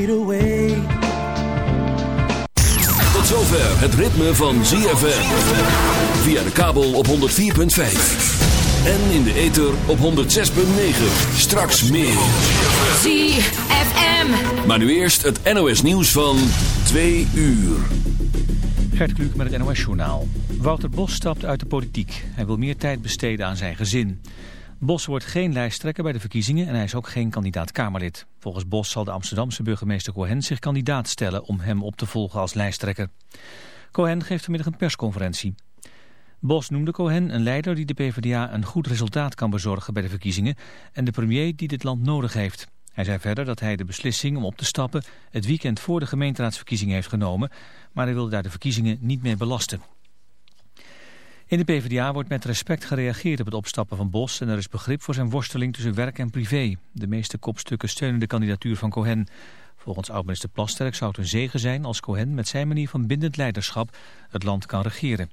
I need a way. Tot zover het ritme van ZFM. Via de kabel op 104.5. En in de ether op 106.9. Straks meer. ZFM. Maar nu eerst het NOS nieuws van 2 uur. Gert Kluk met het NOS Journaal. Wouter Bos stapt uit de politiek. Hij wil meer tijd besteden aan zijn gezin. Bos wordt geen lijsttrekker bij de verkiezingen en hij is ook geen kandidaat-Kamerlid. Volgens Bos zal de Amsterdamse burgemeester Cohen zich kandidaat stellen om hem op te volgen als lijsttrekker. Cohen geeft vanmiddag een persconferentie. Bos noemde Cohen een leider die de PvdA een goed resultaat kan bezorgen bij de verkiezingen en de premier die dit land nodig heeft. Hij zei verder dat hij de beslissing om op te stappen het weekend voor de gemeenteraadsverkiezingen heeft genomen, maar hij wilde daar de verkiezingen niet mee belasten. In de PvdA wordt met respect gereageerd op het opstappen van Bos en er is begrip voor zijn worsteling tussen werk en privé. De meeste kopstukken steunen de kandidatuur van Cohen. Volgens oud-minister Plasterk zou het een zegen zijn als Cohen met zijn manier van bindend leiderschap het land kan regeren.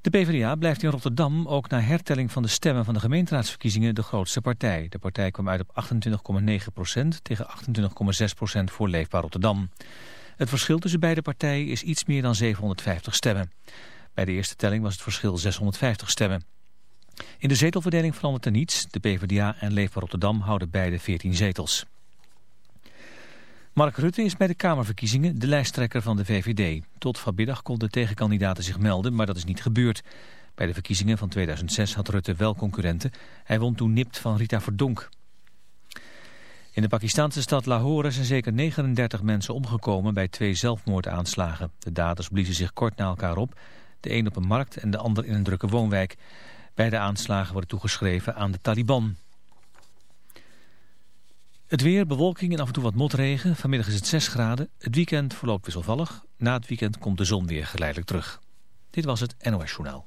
De PvdA blijft in Rotterdam ook na hertelling van de stemmen van de gemeenteraadsverkiezingen de grootste partij. De partij kwam uit op 28,9% tegen 28,6% voor Leefbaar Rotterdam. Het verschil tussen beide partijen is iets meer dan 750 stemmen. Bij de eerste telling was het verschil 650 stemmen. In de zetelverdeling verandert er niets. De PvdA en Leefbaar Rotterdam houden beide 14 zetels. Mark Rutte is bij de Kamerverkiezingen de lijsttrekker van de VVD. Tot vanmiddag konden tegenkandidaten zich melden, maar dat is niet gebeurd. Bij de verkiezingen van 2006 had Rutte wel concurrenten. Hij won toen nipt van Rita Verdonk. In de Pakistanse stad Lahore zijn zeker 39 mensen omgekomen bij twee zelfmoordaanslagen. De daders bliezen zich kort na elkaar op, de een op een markt en de ander in een drukke woonwijk. Beide aanslagen worden toegeschreven aan de Taliban. Het weer, bewolking en af en toe wat motregen. Vanmiddag is het 6 graden. Het weekend verloopt wisselvallig. Na het weekend komt de zon weer geleidelijk terug. Dit was het NOS Journaal.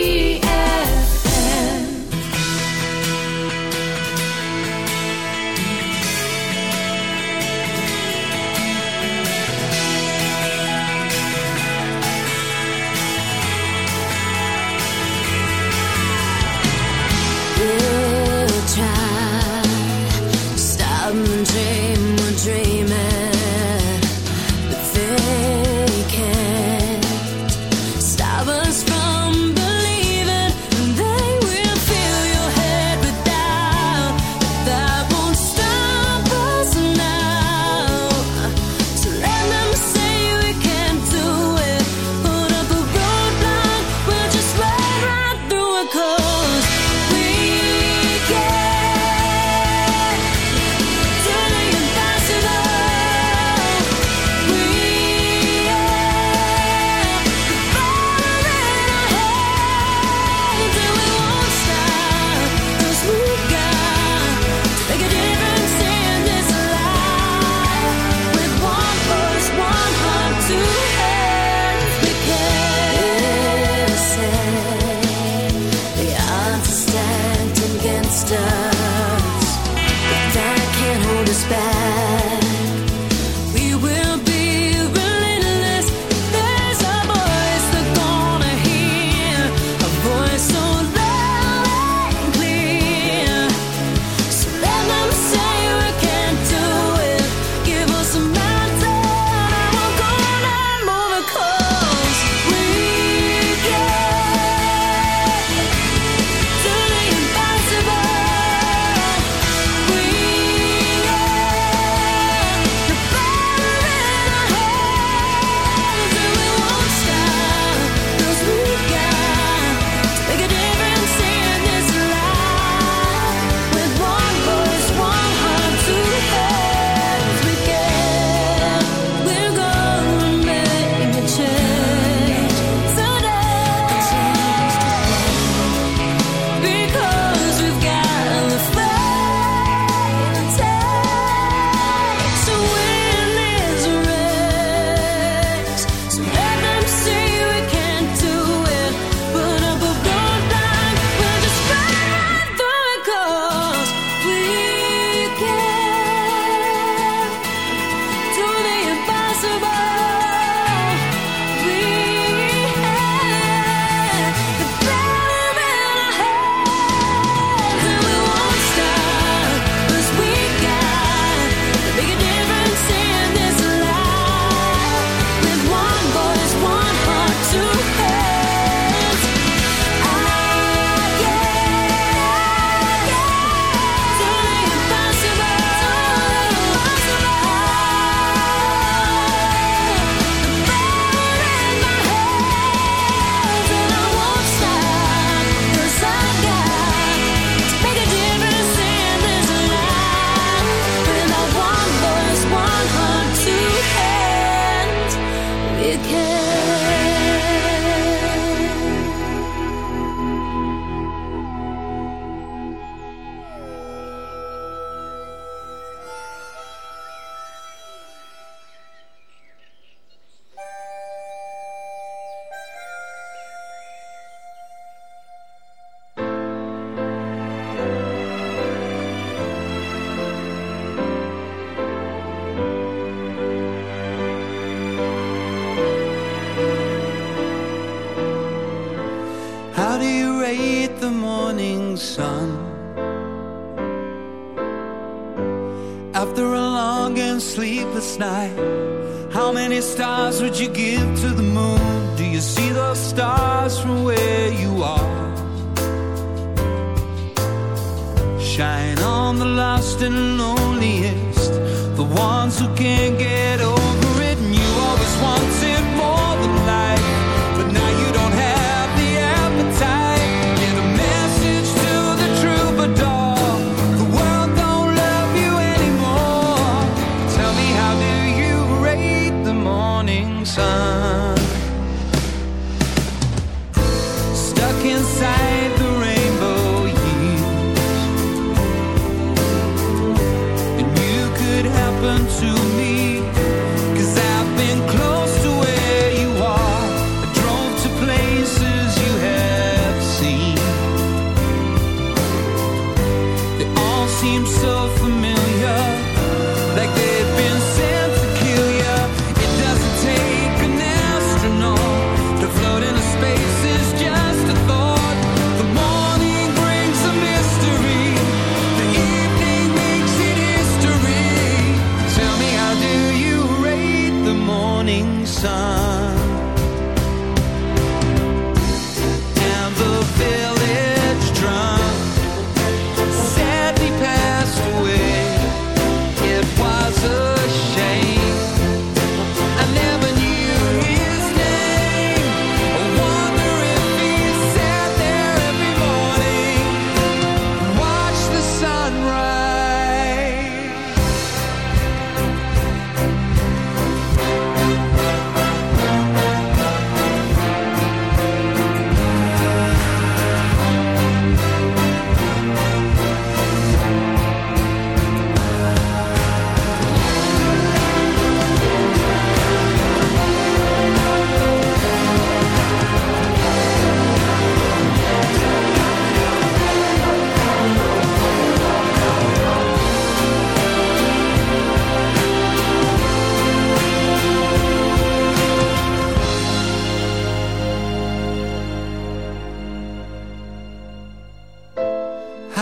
Sun?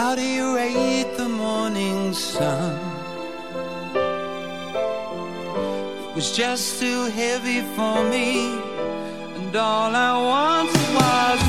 How do you rate the morning sun? It was just too heavy for me, and all I wanted was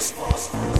Boss, force, force.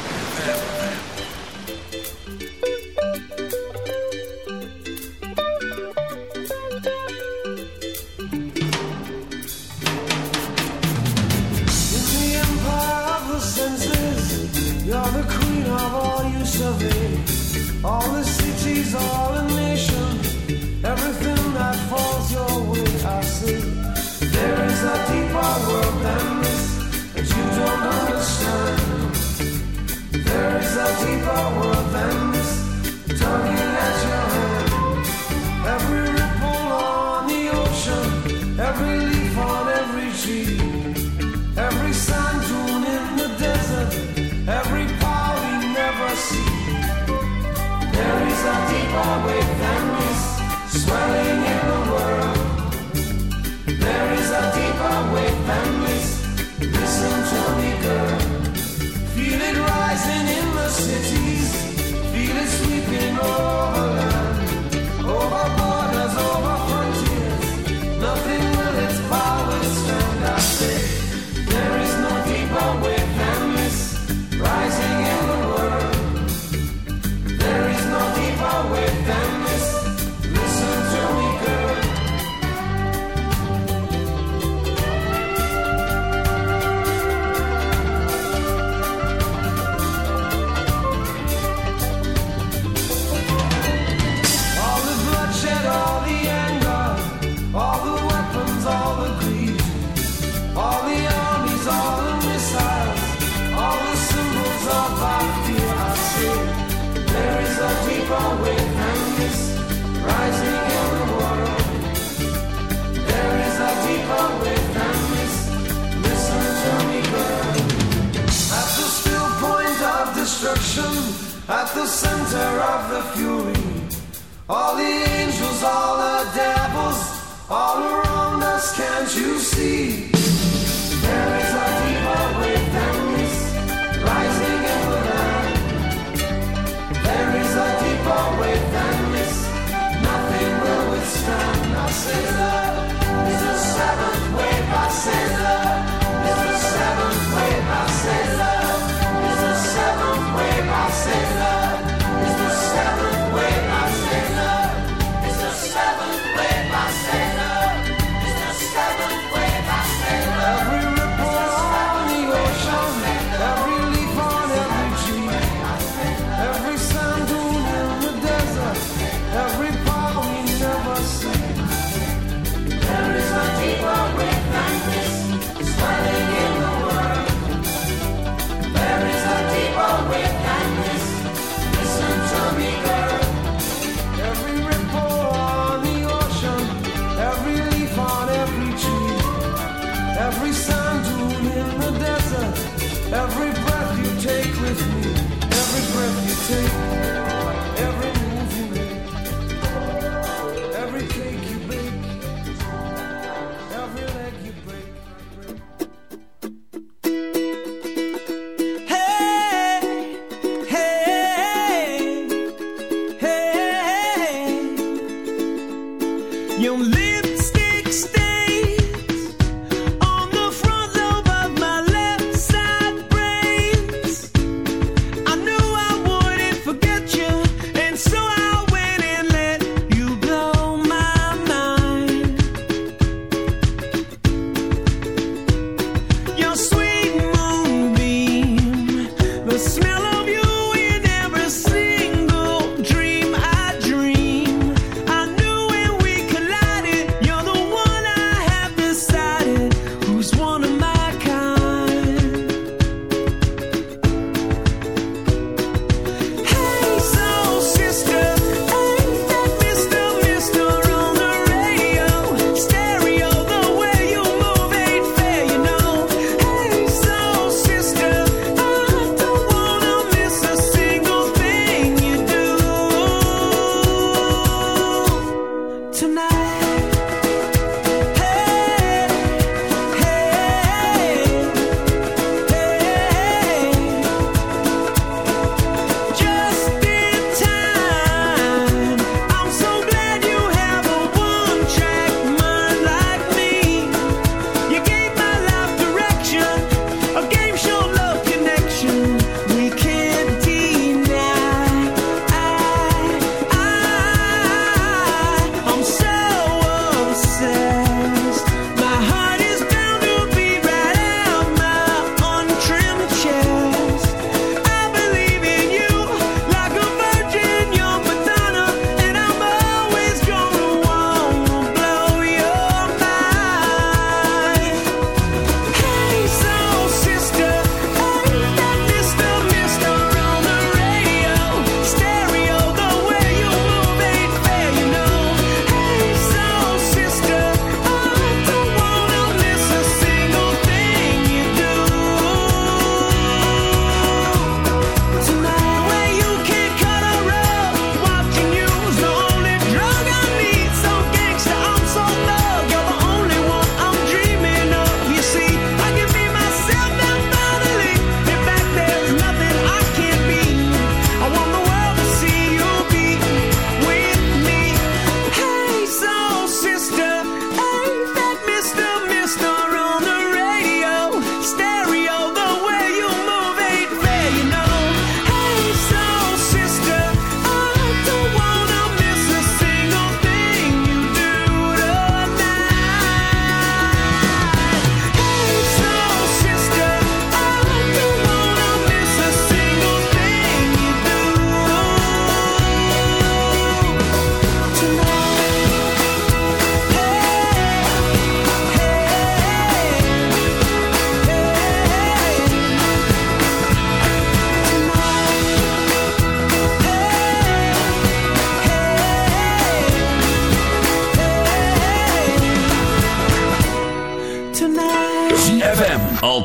tree, every sand dune in the desert, every power we never see. There is a deeper wave than this, swelling. the center of the fury. All the angels, all the devils, all around us, can't you see? There is a deeper wave than this, rising in the night. There is a deeper wave than this, nothing will withstand. I say love is the seventh wave, I say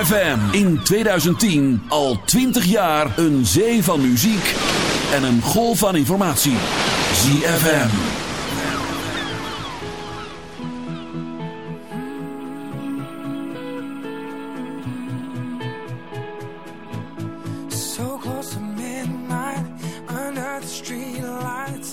ZFM in 2010 al 20 jaar een zee van muziek en een golf van informatie. ZFM. So close to midnight, under the streetlights.